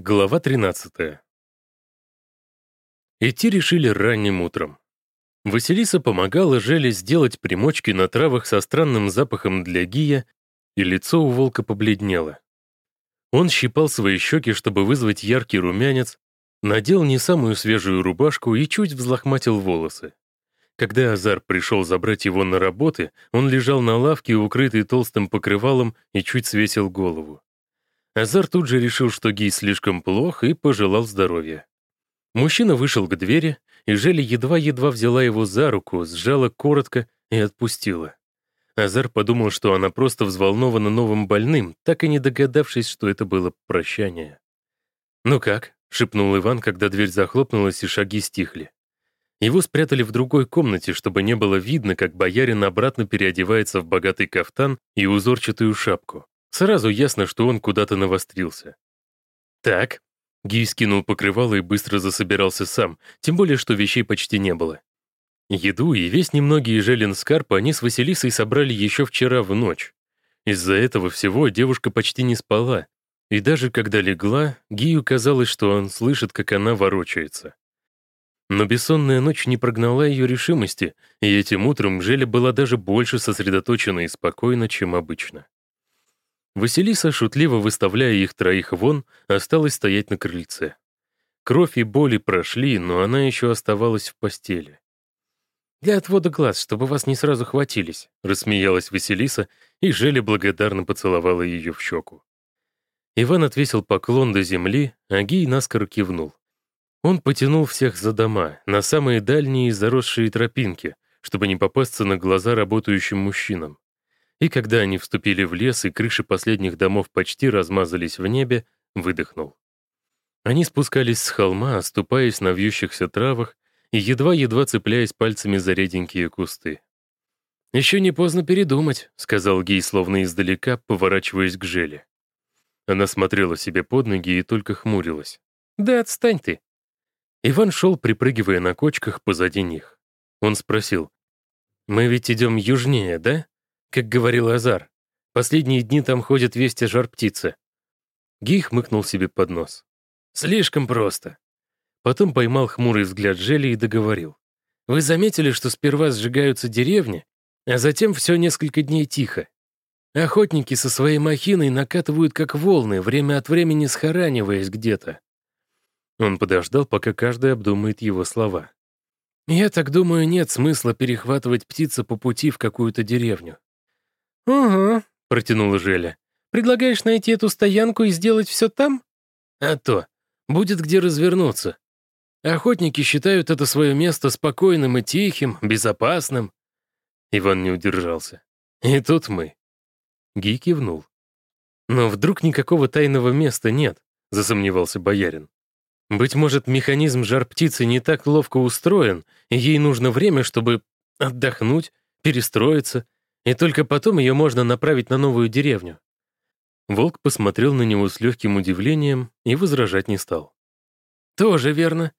Глава 13. Идти решили ранним утром. Василиса помогала Желе сделать примочки на травах со странным запахом для гия, и лицо у волка побледнело. Он щипал свои щеки, чтобы вызвать яркий румянец, надел не самую свежую рубашку и чуть взлохматил волосы. Когда Азар пришел забрать его на работы, он лежал на лавке, укрытый толстым покрывалом, и чуть свесил голову. Азар тут же решил, что Гей слишком плох, и пожелал здоровья. Мужчина вышел к двери, и Желя едва-едва взяла его за руку, сжала коротко и отпустила. Азар подумал, что она просто взволнована новым больным, так и не догадавшись, что это было прощание. «Ну как?» — шепнул Иван, когда дверь захлопнулась и шаги стихли. Его спрятали в другой комнате, чтобы не было видно, как боярин обратно переодевается в богатый кафтан и узорчатую шапку. Сразу ясно, что он куда-то навострился. «Так». Гий скинул покрывало и быстро засобирался сам, тем более, что вещей почти не было. Еду и весь немногие желен скарпа они с Василисой собрали еще вчера в ночь. Из-за этого всего девушка почти не спала, и даже когда легла, Гию казалось, что он слышит, как она ворочается. Но бессонная ночь не прогнала ее решимости, и этим утром Желя была даже больше сосредоточена и спокойна, чем обычно. Василиса, шутливо выставляя их троих вон, осталась стоять на крыльце. Кровь и боли прошли, но она еще оставалась в постели. «Для отвода глаз, чтобы вас не сразу хватились», — рассмеялась Василиса, и Желя благодарно поцеловала ее в щеку. Иван отвесил поклон до земли, а Гий наскоро кивнул. Он потянул всех за дома, на самые дальние заросшие тропинки, чтобы не попасться на глаза работающим мужчинам. И когда они вступили в лес, и крыши последних домов почти размазались в небе, выдохнул. Они спускались с холма, оступаясь на вьющихся травах и едва-едва цепляясь пальцами за реденькие кусты. «Еще не поздно передумать», — сказал Гей, словно издалека, поворачиваясь к Желе. Она смотрела себе под ноги и только хмурилась. «Да отстань ты!» Иван шел, припрыгивая на кочках позади них. Он спросил, «Мы ведь идем южнее, да?» Как говорил Азар, последние дни там ходят вести жар-птицы. Гей хмыкнул себе под нос. Слишком просто. Потом поймал хмурый взгляд Жели и договорил. Вы заметили, что сперва сжигаются деревни, а затем все несколько дней тихо. Охотники со своей махиной накатывают как волны, время от времени схораниваясь где-то. Он подождал, пока каждый обдумает его слова. «Я так думаю, нет смысла перехватывать птицы по пути в какую-то деревню. «Угу», — протянула Желя. «Предлагаешь найти эту стоянку и сделать все там?» «А то. Будет где развернуться. Охотники считают это свое место спокойным и тихим, безопасным». Иван не удержался. «И тут мы». Ги кивнул. «Но вдруг никакого тайного места нет», — засомневался боярин. «Быть может, механизм жар-птицы не так ловко устроен, и ей нужно время, чтобы отдохнуть, перестроиться, и только потом ее можно направить на новую деревню. Волк посмотрел на него с легким удивлением и возражать не стал. «Тоже верно.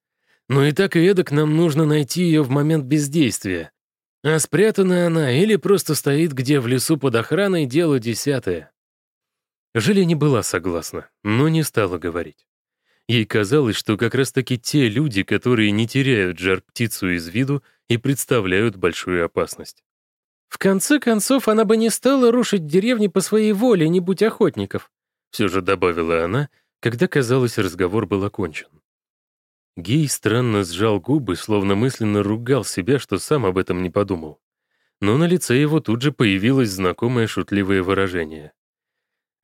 Но и так и эдак нам нужно найти ее в момент бездействия. А спрятана она или просто стоит где в лесу под охраной, дело десятое». Жиля не была согласна, но не стала говорить. Ей казалось, что как раз-таки те люди, которые не теряют жар-птицу из виду и представляют большую опасность. В конце концов, она бы не стала рушить деревни по своей воле, не будь охотников, все же добавила она, когда, казалось, разговор был окончен. Гей странно сжал губы, словно мысленно ругал себя, что сам об этом не подумал. Но на лице его тут же появилось знакомое шутливое выражение.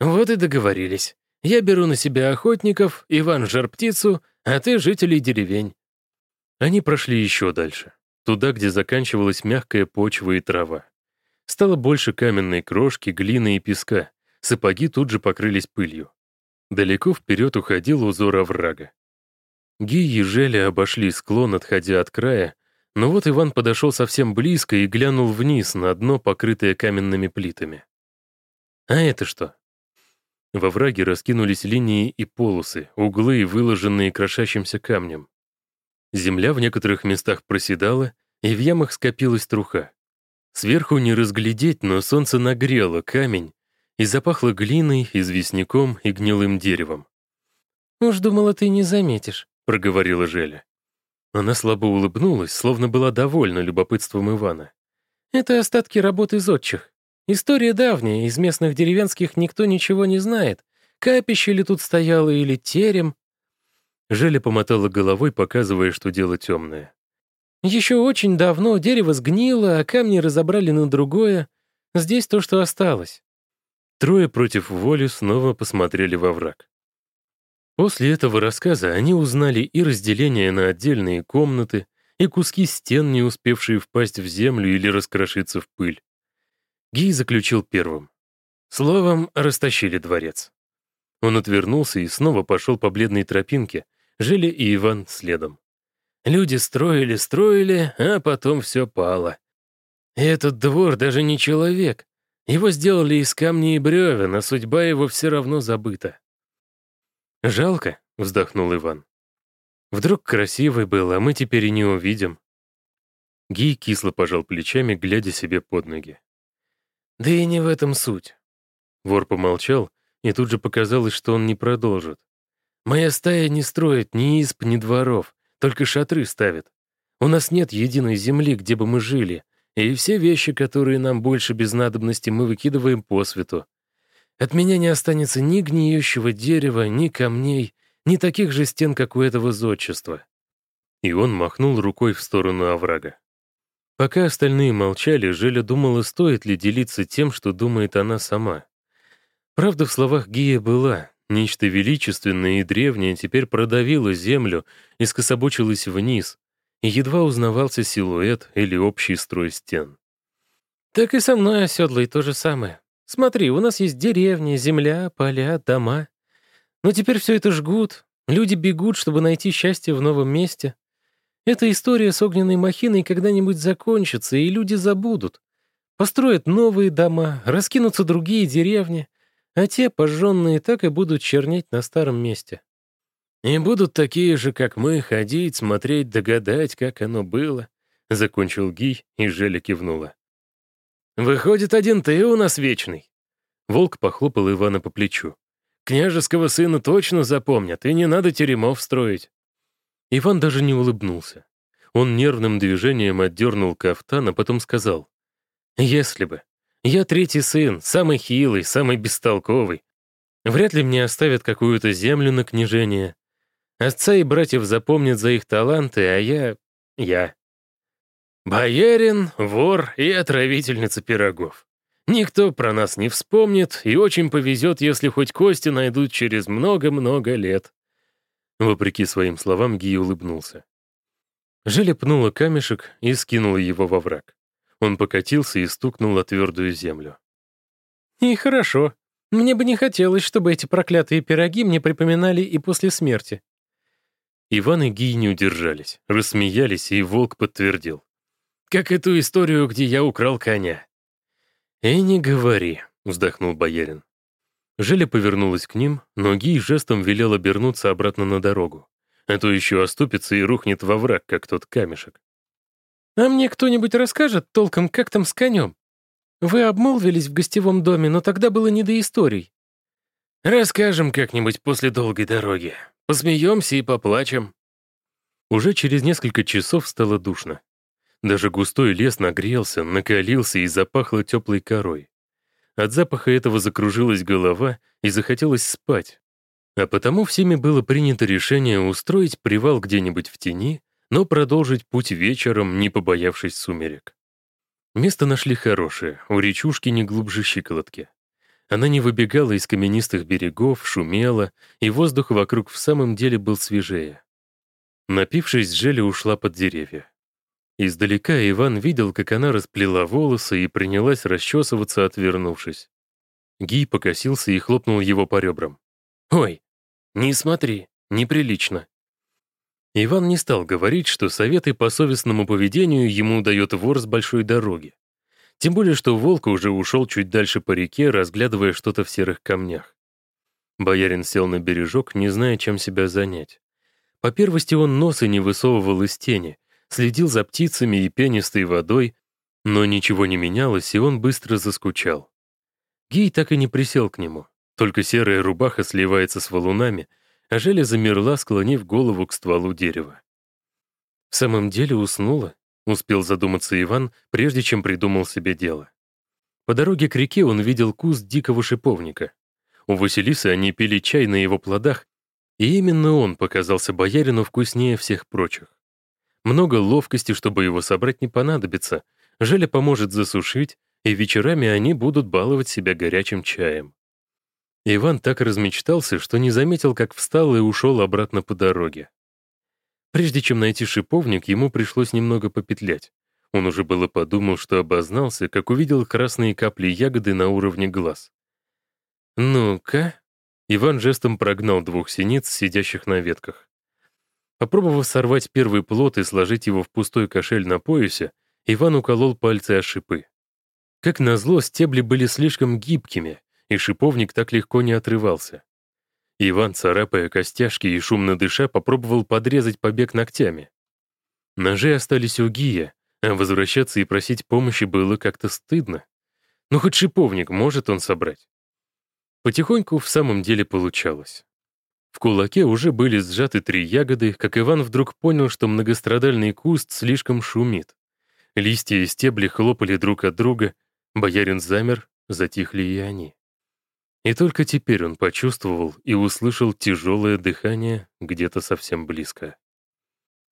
«Вот и договорились. Я беру на себя охотников, Иван — жар-птицу, а ты — жителей деревень». Они прошли еще дальше, туда, где заканчивалась мягкая почва и трава. Стало больше каменной крошки, глины и песка. Сапоги тут же покрылись пылью. Далеко вперед уходил узор оврага. Ги и Желя обошли склон, отходя от края, но вот Иван подошел совсем близко и глянул вниз на дно, покрытое каменными плитами. «А это что?» Во враге раскинулись линии и полосы, углы, выложенные крошащимся камнем. Земля в некоторых местах проседала, и в ямах скопилась труха. Сверху не разглядеть, но солнце нагрело камень и запахло глиной, известняком и гнилым деревом. «Уж думала, ты не заметишь», — проговорила Желя. Она слабо улыбнулась, словно была довольна любопытством Ивана. «Это остатки работы зодчих. История давняя, из местных деревенских никто ничего не знает. Капище ли тут стояло или терем?» Желя помотала головой, показывая, что дело темное. «Еще очень давно дерево сгнило, а камни разобрали на другое. Здесь то, что осталось». Трое против воли снова посмотрели во враг. После этого рассказа они узнали и разделение на отдельные комнаты, и куски стен, не успевшие впасть в землю или раскрошиться в пыль. Гий заключил первым. Словом, растащили дворец. Он отвернулся и снова пошел по бледной тропинке, жили и Иван следом. Люди строили, строили, а потом все пало. И этот двор даже не человек. Его сделали из камней и бревен, а судьба его все равно забыта. «Жалко», — вздохнул Иван. «Вдруг красивый был, а мы теперь и не увидим». Гий кисло пожал плечами, глядя себе под ноги. «Да и не в этом суть». Вор помолчал, и тут же показалось, что он не продолжит. «Моя стая не строит ни исп, ни дворов, только шатры ставит. У нас нет единой земли, где бы мы жили, и все вещи, которые нам больше без надобности, мы выкидываем по свету. От меня не останется ни гниющего дерева, ни камней, ни таких же стен, как у этого зодчества». И он махнул рукой в сторону оврага. Пока остальные молчали, Желя думала, стоит ли делиться тем, что думает она сама. Правда в словах Гия была. Нечто величественное и древнее теперь продавило землю и скособочилось вниз, и едва узнавался силуэт или общий строй стен. «Так и со мной, оседлый, то же самое. Смотри, у нас есть деревни, земля, поля, дома. Но теперь все это жгут. Люди бегут, чтобы найти счастье в новом месте. Эта история с огненной махиной когда-нибудь закончится, и люди забудут. Построят новые дома, раскинутся другие деревни, а те, пожженные, так и будут чернеть на старом месте. И будут такие же, как мы, ходить, смотреть, догадать, как оно было, — закончил Гий, и Желя кивнула. «Выходит, один ты у нас вечный». Волк похлопал Ивана по плечу. «Княжеского сына точно запомнят, и не надо теремов строить». Иван даже не улыбнулся. Он нервным движением отдернул кафтан, а потом сказал. «Если бы. Я третий сын, самый хилый, самый бестолковый. Вряд ли мне оставят какую-то землю на княжение. Отца и братьев запомнят за их таланты, а я... я. Боярин, вор и отравительница пирогов. Никто про нас не вспомнит, и очень повезет, если хоть кости найдут через много-много лет. Вопреки своим словам, Ги улыбнулся. Желя пнула камешек и скинула его во враг. Он покатился и стукнул о твердую землю. «И хорошо. Мне бы не хотелось, чтобы эти проклятые пироги мне припоминали и после смерти». Иван и Гий не удержались, рассмеялись, и волк подтвердил. Как эту историю, где я украл коня». «И не говори», — вздохнул боярин. Желя повернулась к ним, но Гий жестом велел обернуться обратно на дорогу. А то еще оступится и рухнет во враг, как тот камешек. «А мне кто-нибудь расскажет толком, как там с конем? Вы обмолвились в гостевом доме, но тогда было не до историй». «Расскажем как-нибудь после долгой дороги. Посмеемся и поплачем». Уже через несколько часов стало душно. Даже густой лес нагрелся, накалился и запахло теплой корой. От запаха этого закружилась голова и захотелось спать. А потому всеми было принято решение устроить привал где-нибудь в тени, но продолжить путь вечером, не побоявшись сумерек. Место нашли хорошее, у речушки не глубже щиколотки. Она не выбегала из каменистых берегов, шумела, и воздух вокруг в самом деле был свежее. Напившись, Желя ушла под деревья. Издалека Иван видел, как она расплела волосы и принялась расчесываться, отвернувшись. Гий покосился и хлопнул его по ребрам. «Ой, не смотри, неприлично». Иван не стал говорить, что советы по совестному поведению ему дает вор с большой дороги. Тем более, что волк уже ушел чуть дальше по реке, разглядывая что-то в серых камнях. Боярин сел на бережок, не зная, чем себя занять. По первости он носа не высовывал из тени, следил за птицами и пенистой водой, но ничего не менялось, и он быстро заскучал. Гей так и не присел к нему, только серая рубаха сливается с валунами, а Желя замерла, склонив голову к стволу дерева. «В самом деле уснула?» — успел задуматься Иван, прежде чем придумал себе дело. По дороге к реке он видел куст дикого шиповника. У Василисы они пили чай на его плодах, и именно он показался боярину вкуснее всех прочих. Много ловкости, чтобы его собрать, не понадобится. Желя поможет засушить, и вечерами они будут баловать себя горячим чаем. Иван так размечтался, что не заметил, как встал и ушел обратно по дороге. Прежде чем найти шиповник, ему пришлось немного попетлять. Он уже было подумал, что обознался, как увидел красные капли ягоды на уровне глаз. «Ну-ка», Иван жестом прогнал двух синиц, сидящих на ветках. Попробовав сорвать первый плод и сложить его в пустой кошель на поясе, Иван уколол пальцы о шипы. Как назло, стебли были слишком гибкими, и шиповник так легко не отрывался. Иван, царапая костяшки и шумно дыша, попробовал подрезать побег ногтями. Ножи остались у Гия, а возвращаться и просить помощи было как-то стыдно. Ну, хоть шиповник может он собрать. Потихоньку в самом деле получалось. В кулаке уже были сжаты три ягоды, как Иван вдруг понял, что многострадальный куст слишком шумит. Листья и стебли хлопали друг от друга, боярин замер, затихли и они. И только теперь он почувствовал и услышал тяжелое дыхание где-то совсем близко.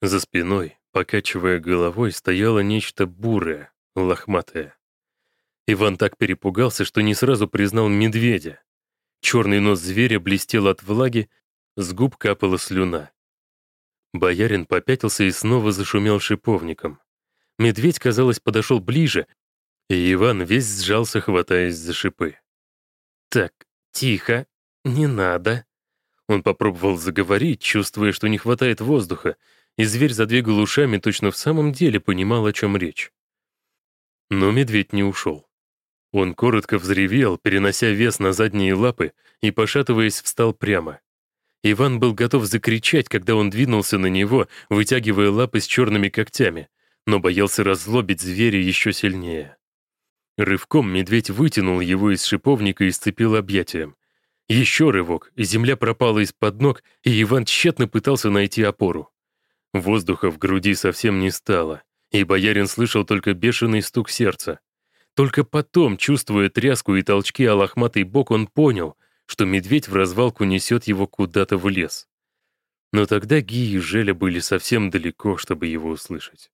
За спиной, покачивая головой, стояло нечто бурое, лохматое. Иван так перепугался, что не сразу признал медведя. Черный нос зверя блестел от влаги, с губ капала слюна. Боярин попятился и снова зашумел шиповником. Медведь, казалось, подошел ближе, и Иван весь сжался, хватаясь за шипы. «Так, тихо, не надо». Он попробовал заговорить, чувствуя, что не хватает воздуха, и зверь задвигал ушами, точно в самом деле понимал, о чем речь. Но медведь не ушел. Он коротко взревел, перенося вес на задние лапы, и, пошатываясь, встал прямо. Иван был готов закричать, когда он двинулся на него, вытягивая лапы с черными когтями, но боялся разлобить зверя еще сильнее. Рывком медведь вытянул его из шиповника и сцепил объятием. Еще рывок, земля пропала из-под ног, и Иван тщетно пытался найти опору. Воздуха в груди совсем не стало, и боярин слышал только бешеный стук сердца. Только потом, чувствуя тряску и толчки о лохматый бок, он понял, что медведь в развалку несет его куда-то в лес. Но тогда Ги и Желя были совсем далеко, чтобы его услышать.